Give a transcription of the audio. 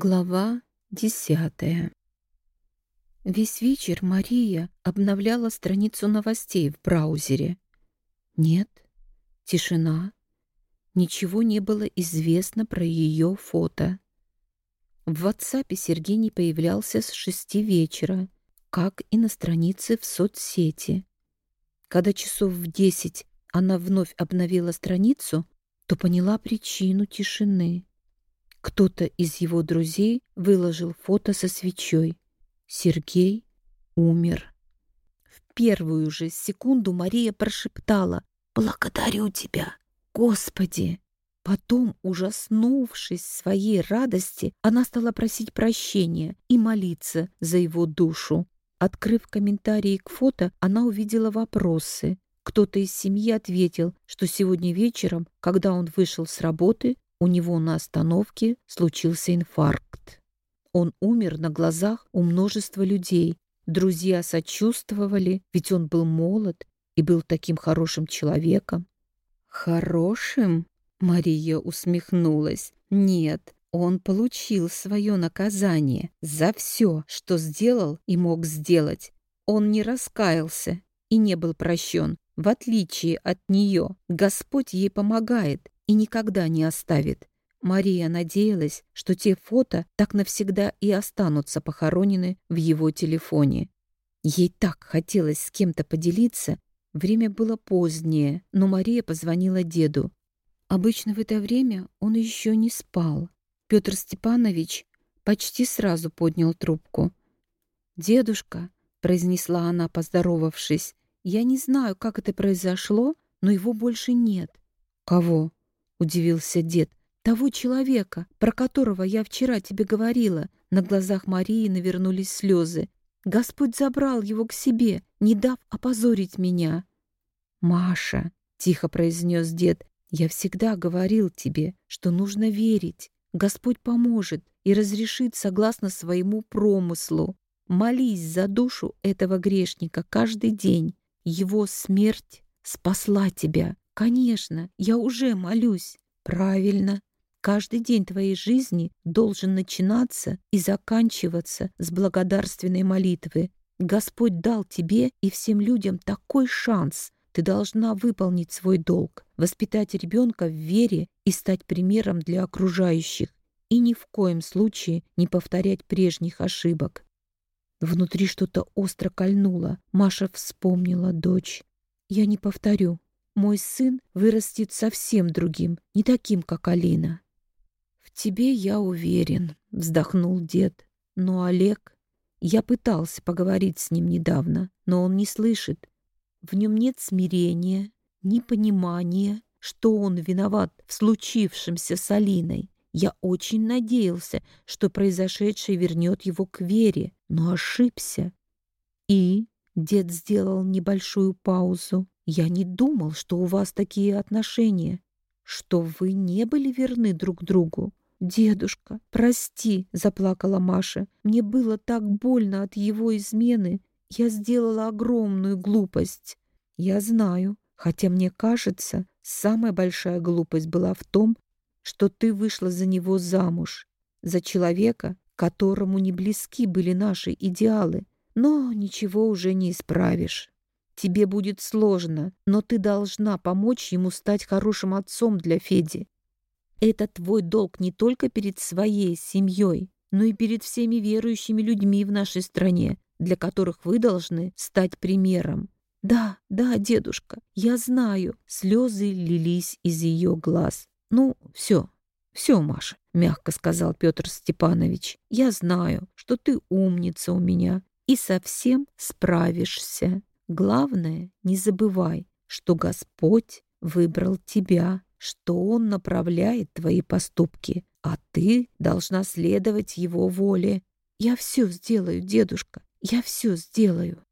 Глава десятая Весь вечер Мария обновляла страницу новостей в браузере. Нет, тишина. Ничего не было известно про ее фото. В WhatsApp Сергей не появлялся с шести вечера, как и на странице в соцсети. Когда часов в десять она вновь обновила страницу, то поняла причину тишины. Кто-то из его друзей выложил фото со свечой. Сергей умер. В первую же секунду Мария прошептала «Благодарю тебя, Господи!» Потом, ужаснувшись своей радости, она стала просить прощения и молиться за его душу. Открыв комментарии к фото, она увидела вопросы. Кто-то из семьи ответил, что сегодня вечером, когда он вышел с работы, у него на остановке случился инфаркт. Он умер на глазах у множества людей. Друзья сочувствовали, ведь он был молод и был таким хорошим человеком. «Хорошим?» — Мария усмехнулась. «Нет, он получил свое наказание за все, что сделал и мог сделать. Он не раскаялся и не был прощен. В отличие от нее, Господь ей помогает и никогда не оставит. Мария надеялась, что те фото так навсегда и останутся похоронены в его телефоне. Ей так хотелось с кем-то поделиться. Время было позднее, но Мария позвонила деду. Обычно в это время он еще не спал. Петр Степанович почти сразу поднял трубку. «Дедушка», — произнесла она, поздоровавшись, — «я не знаю, как это произошло, но его больше нет». «Кого?» — удивился дед. «Того человека, про которого я вчера тебе говорила». На глазах Марии навернулись слезы. «Господь забрал его к себе, не дав опозорить меня». «Маша», — тихо произнес дед, — «я всегда говорил тебе, что нужно верить. Господь поможет и разрешит согласно своему промыслу. Молись за душу этого грешника каждый день. Его смерть спасла тебя. Конечно, я уже молюсь. Правильно. Каждый день твоей жизни должен начинаться и заканчиваться с благодарственной молитвы. Господь дал тебе и всем людям такой шанс. Ты должна выполнить свой долг, воспитать ребенка в вере и стать примером для окружающих, и ни в коем случае не повторять прежних ошибок. Внутри что-то остро кольнуло. Маша вспомнила дочь. «Я не повторю», мой сын вырастет совсем другим, не таким, как Алина. В тебе я уверен, вздохнул дед. Но Олег... Я пытался поговорить с ним недавно, но он не слышит. В нем нет смирения, ни понимания, что он виноват в случившемся с Алиной. Я очень надеялся, что произошедшее вернет его к вере, но ошибся. И дед сделал небольшую паузу. Я не думал, что у вас такие отношения, что вы не были верны друг другу. «Дедушка, прости», — заплакала Маша. «Мне было так больно от его измены. Я сделала огромную глупость». «Я знаю, хотя мне кажется, самая большая глупость была в том, что ты вышла за него замуж, за человека, которому не близки были наши идеалы. Но ничего уже не исправишь». Тебе будет сложно, но ты должна помочь ему стать хорошим отцом для Феди. Это твой долг не только перед своей семьей, но и перед всеми верующими людьми в нашей стране, для которых вы должны стать примером. Да, да, дедушка, я знаю. Слезы лились из ее глаз. Ну, все, все, Маша, мягко сказал Петр Степанович. Я знаю, что ты умница у меня и совсем справишься. Главное, не забывай, что Господь выбрал тебя, что Он направляет твои поступки, а ты должна следовать Его воле. Я все сделаю, дедушка, я все сделаю.